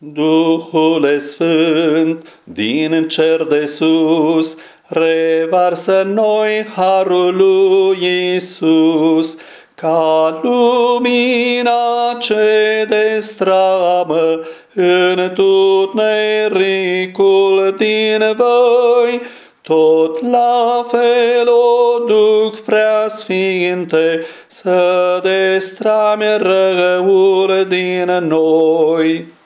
Duhul Sfânt, din cer de sus, revarsă noi harul lui Iisus, ca lumina ce destramă în tot nericul din voi, tot la fel o duc prea sfinte să destrame răul din noi.